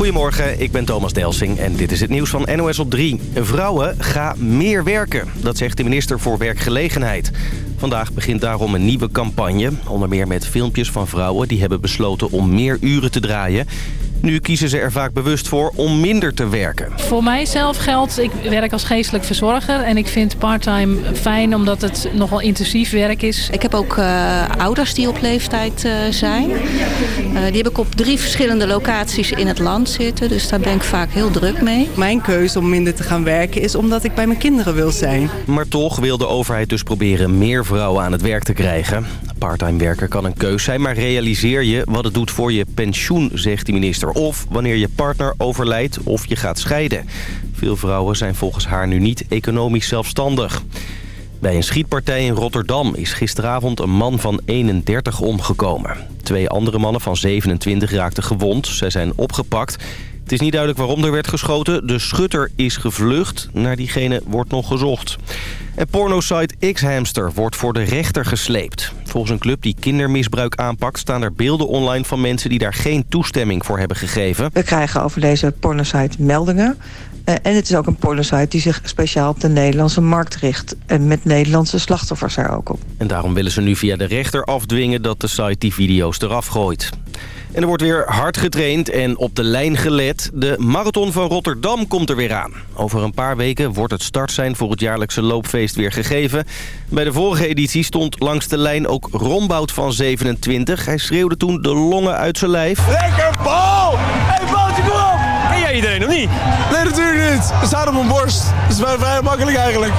Goedemorgen, ik ben Thomas Delsing en dit is het nieuws van NOS op 3. Vrouwen, ga meer werken. Dat zegt de minister voor Werkgelegenheid. Vandaag begint daarom een nieuwe campagne. Onder meer met filmpjes van vrouwen die hebben besloten om meer uren te draaien. Nu kiezen ze er vaak bewust voor om minder te werken. Voor mijzelf geldt, ik werk als geestelijk verzorger en ik vind parttime fijn omdat het nogal intensief werk is. Ik heb ook uh, ouders die op leeftijd uh, zijn. Uh, die heb ik op drie verschillende locaties in het land zitten, dus daar ben ik vaak heel druk mee. Mijn keuze om minder te gaan werken is omdat ik bij mijn kinderen wil zijn. Maar toch wil de overheid dus proberen meer vrouwen aan het werk te krijgen. Parttime werken kan een keus zijn, maar realiseer je wat het doet voor je pensioen, zegt de minister. Of wanneer je partner overlijdt of je gaat scheiden. Veel vrouwen zijn volgens haar nu niet economisch zelfstandig. Bij een schietpartij in Rotterdam is gisteravond een man van 31 omgekomen. Twee andere mannen van 27 raakten gewond. Zij zijn opgepakt. Het is niet duidelijk waarom er werd geschoten. De schutter is gevlucht. Naar diegene wordt nog gezocht. En pornosite X-Hamster wordt voor de rechter gesleept. Volgens een club die kindermisbruik aanpakt... staan er beelden online van mensen die daar geen toestemming voor hebben gegeven. We krijgen over deze pornosite meldingen. Uh, en het is ook een pornosite die zich speciaal op de Nederlandse markt richt. En met Nederlandse slachtoffers er ook op. En daarom willen ze nu via de rechter afdwingen dat de site die video's eraf gooit. En er wordt weer hard getraind en op de lijn gelet. De Marathon van Rotterdam komt er weer aan. Over een paar weken wordt het startsein voor het jaarlijkse loopfeest weer gegeven. Bij de vorige editie stond langs de lijn ook Rombout van 27. Hij schreeuwde toen de longen uit zijn lijf. Lekker bal! Hey, op! Ken jij iedereen nog niet? Nee, natuurlijk niet. We staan op mijn borst. Dat is vrij makkelijk eigenlijk.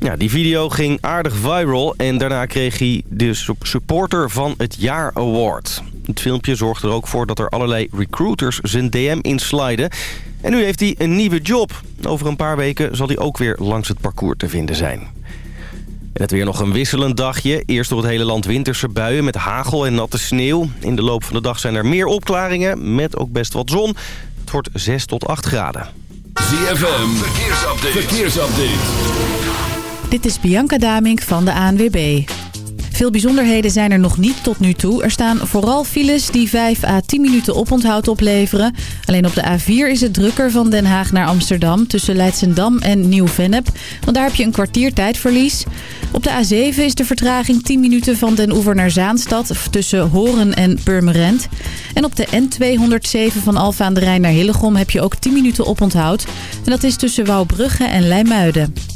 Ja, die video ging aardig viral en daarna kreeg hij de supporter van het jaar award. Het filmpje zorgt er ook voor dat er allerlei recruiters zijn DM insliden. En nu heeft hij een nieuwe job. Over een paar weken zal hij ook weer langs het parcours te vinden zijn. En het weer nog een wisselend dagje. Eerst door het hele land winterse buien met hagel en natte sneeuw. In de loop van de dag zijn er meer opklaringen met ook best wat zon. Het wordt 6 tot 8 graden. ZFM, verkeersupdate. verkeersupdate. Dit is Bianca Damink van de ANWB. Veel bijzonderheden zijn er nog niet tot nu toe. Er staan vooral files die 5 à 10 minuten oponthoud opleveren. Alleen op de A4 is het drukker van Den Haag naar Amsterdam... tussen Leidsendam en Nieuw-Vennep. Want daar heb je een kwartier tijdverlies. Op de A7 is de vertraging 10 minuten van Den Oever naar Zaanstad... tussen Horen en Purmerend. En op de N207 van Alfa de Rijn naar Hillegom... heb je ook 10 minuten oponthoud. En dat is tussen Wouwbrugge en Leimuiden.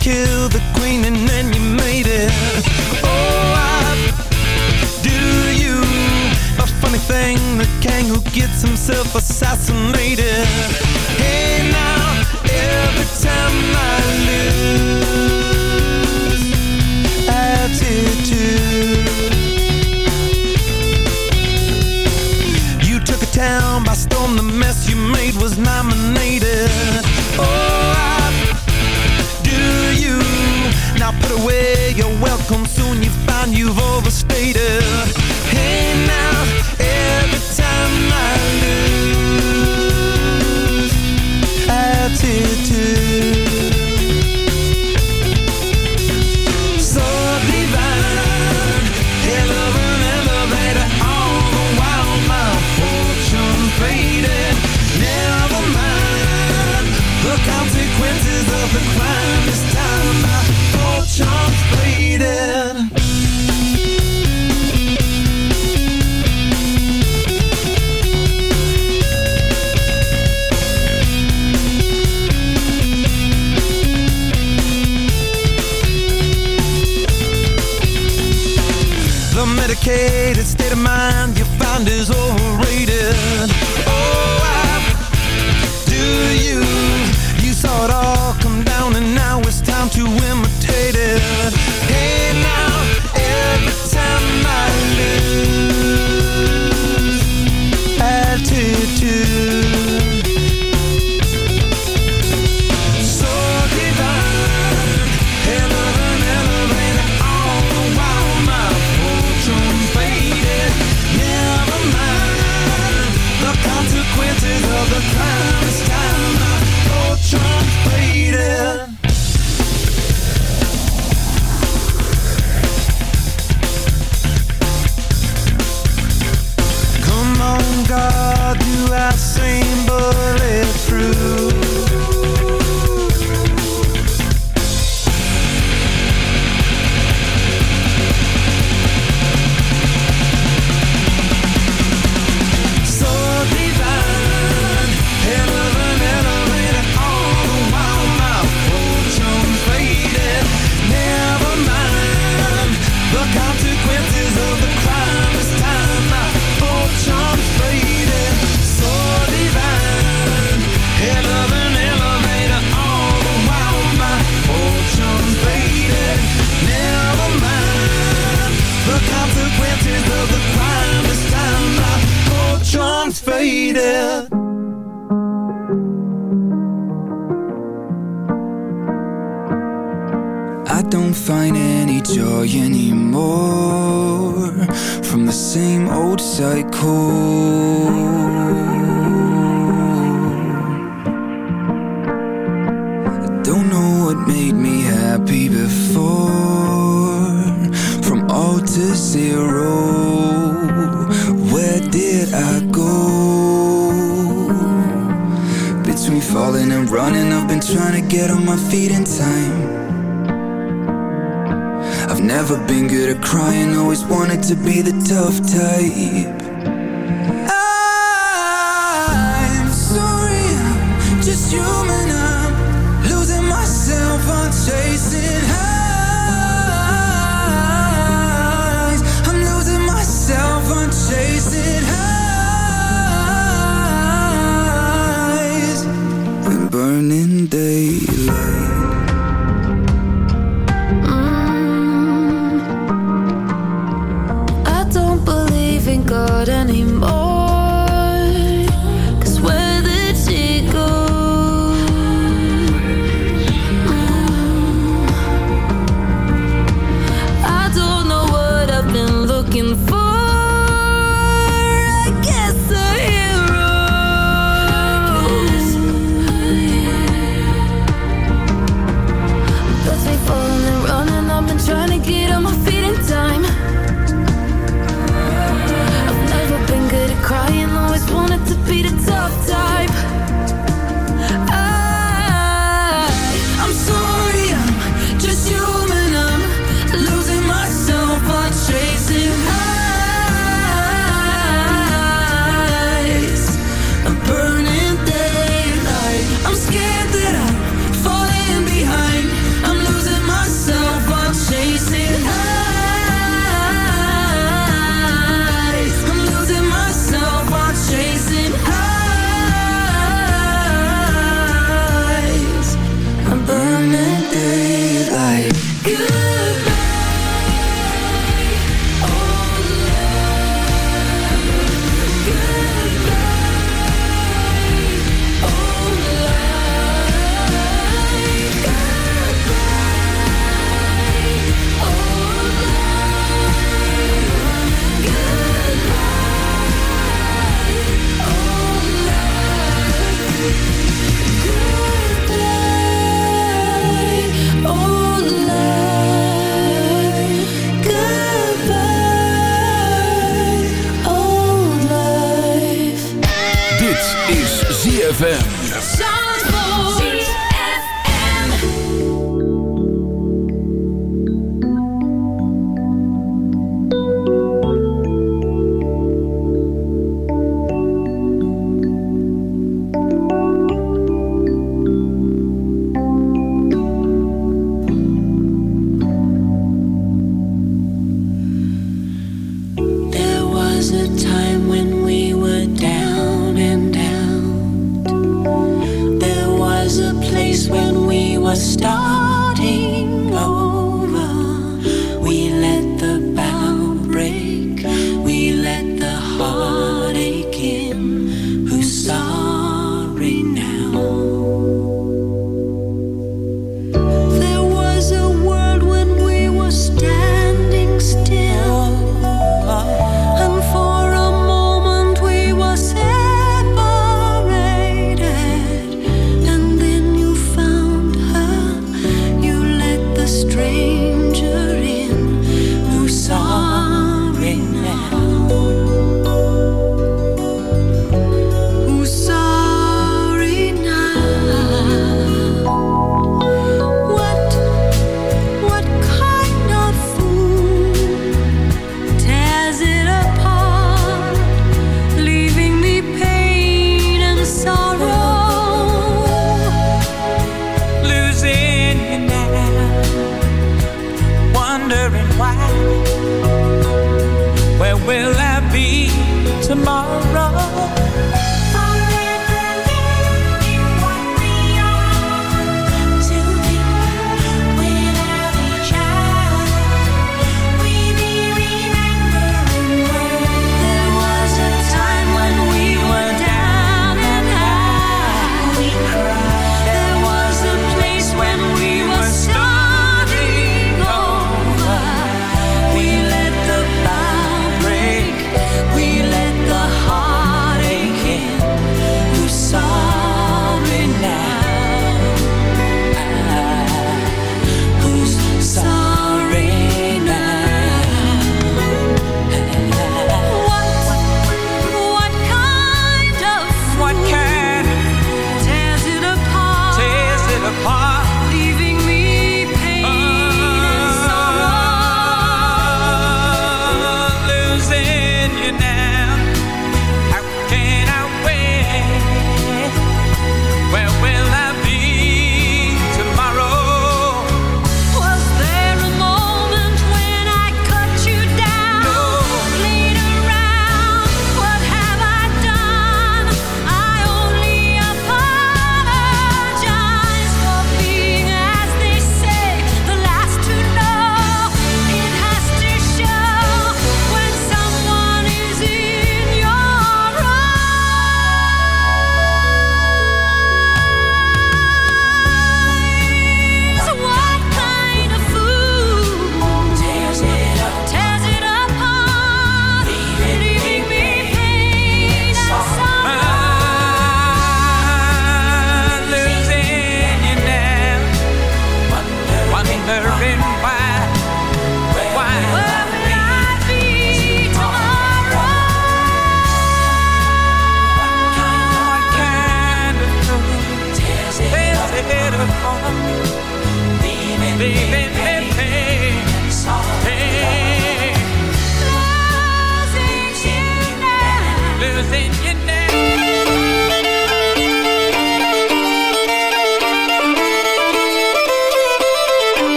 Kill the queen and then you made it. Oh, I do you. A funny thing, the king who gets himself assassinated. Hey now, every time I lose ZFM.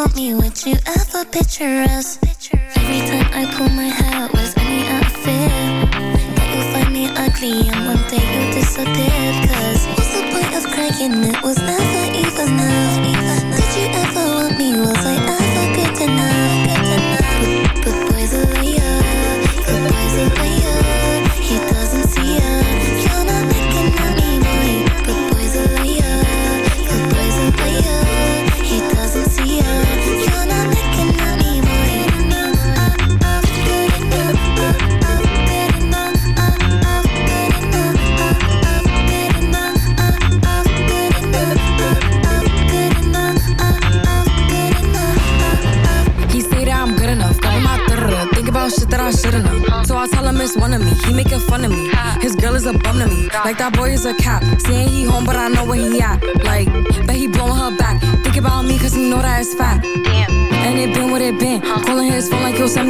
told me what you ever picture us.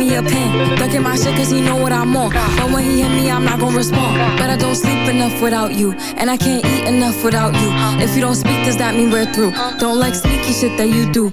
me a pen. Ducking my shit cause he know what I'm on. But when he hit me, I'm not gonna respond. But I don't sleep enough without you. And I can't eat enough without you. If you don't speak, does that mean we're through? Don't like sneaky shit that you do.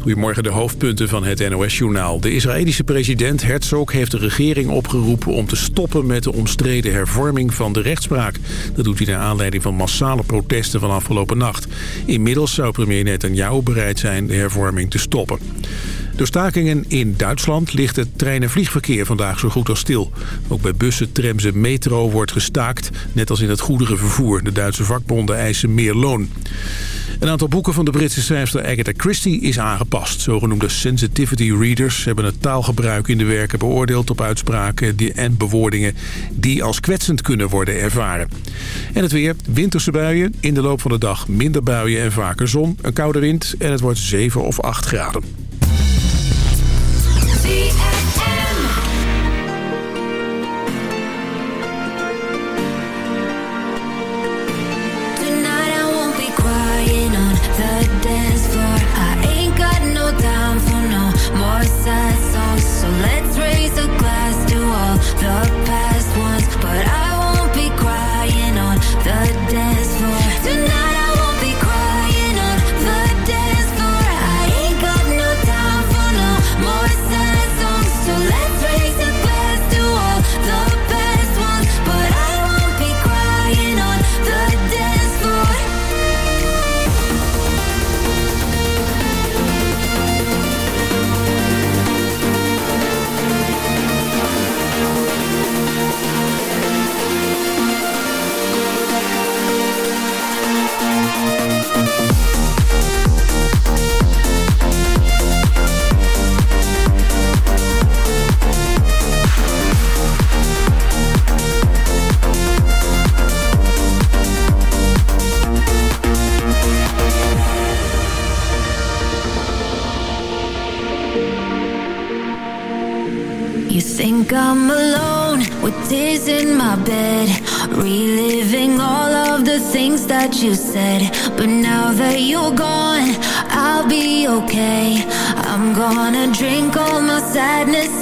Goedemorgen, de hoofdpunten van het NOS-journaal. De Israëlische president Herzog heeft de regering opgeroepen om te stoppen met de omstreden hervorming van de rechtspraak. Dat doet hij naar aanleiding van massale protesten van afgelopen nacht. Inmiddels zou premier Netanyahu bereid zijn de hervorming te stoppen. Door stakingen in Duitsland ligt het trein- en vliegverkeer vandaag zo goed als stil. Ook bij bussen, trams en metro wordt gestaakt, net als in het goederenvervoer. De Duitse vakbonden eisen meer loon. Een aantal boeken van de Britse schrijfster Agatha Christie is aangepast. Zogenoemde sensitivity readers hebben het taalgebruik in de werken beoordeeld op uitspraken en bewoordingen die als kwetsend kunnen worden ervaren. En het weer, winterse buien, in de loop van de dag minder buien en vaker zon, een koude wind en het wordt 7 of 8 graden. That you said. But now that you're gone, I'll be okay. I'm gonna drink all my sadness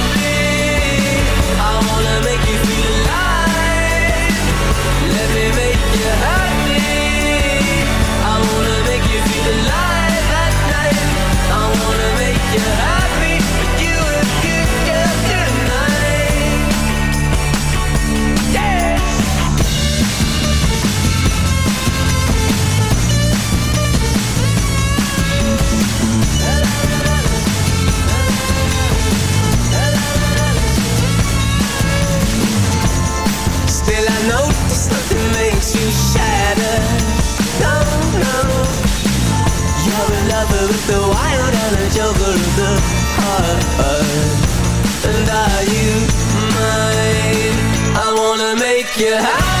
with the wild and a joker of the heart And are you mine? I wanna make you happy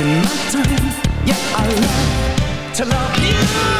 wasting my time Yeah, I love to love you.